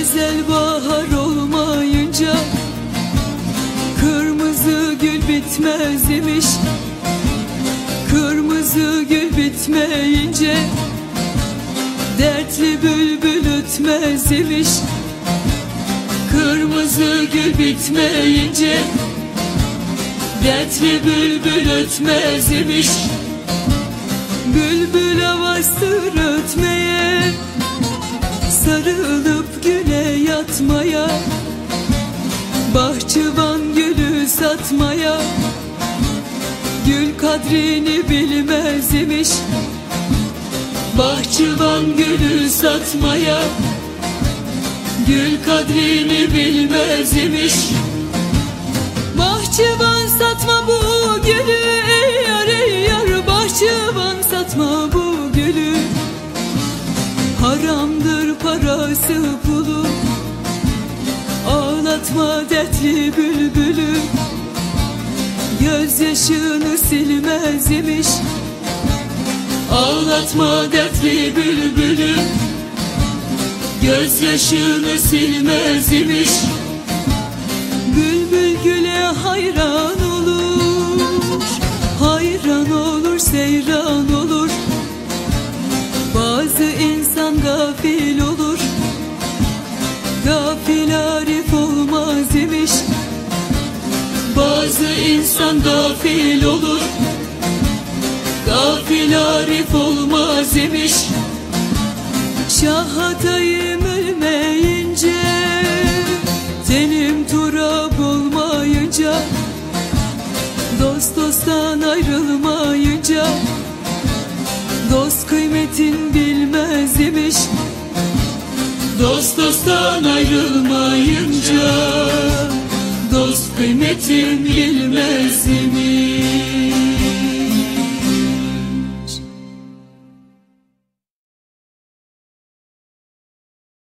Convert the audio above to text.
Ezel bahar olmayınca Kırmızı gül bitmez imiş. Kırmızı gül bitmeyince Dertli bülbül ötmez imiş. Kırmızı gül bitmeyince Dertli bülbül ötmez imiş. Bülbül avastır ötmeye Sarılıp güle yatmaya Bahçıvan gülü satmaya. Gül kadrini bilmez imiş Bahçıvan gülü satmaya. Gül kadrini bilmez imiş Bahçıvan satma bu gülü. Ey yar ey yar Bahçıvan satma bu gülü. Haramdır parası pulu Ağlatma dertli bülbülü. Gözyaşını silmez imiş. Ağlatma dertli bülbülü. Gözyaşını silmez imiş. Bülbül güle hayran olur. Hayran olur seyran olur. Bazı insan gafil olur. Gafil arif olmaz Bazı insan gafil olur. Gafil arif olmaz imiş Şahatayım ölmeyince Tenim turab olmayınca Dost dosttan ayrılmayınca Dost kıymetin bilmez imiş Dost dosttan ayrılmayınca Dost kıymetin bilmez imiş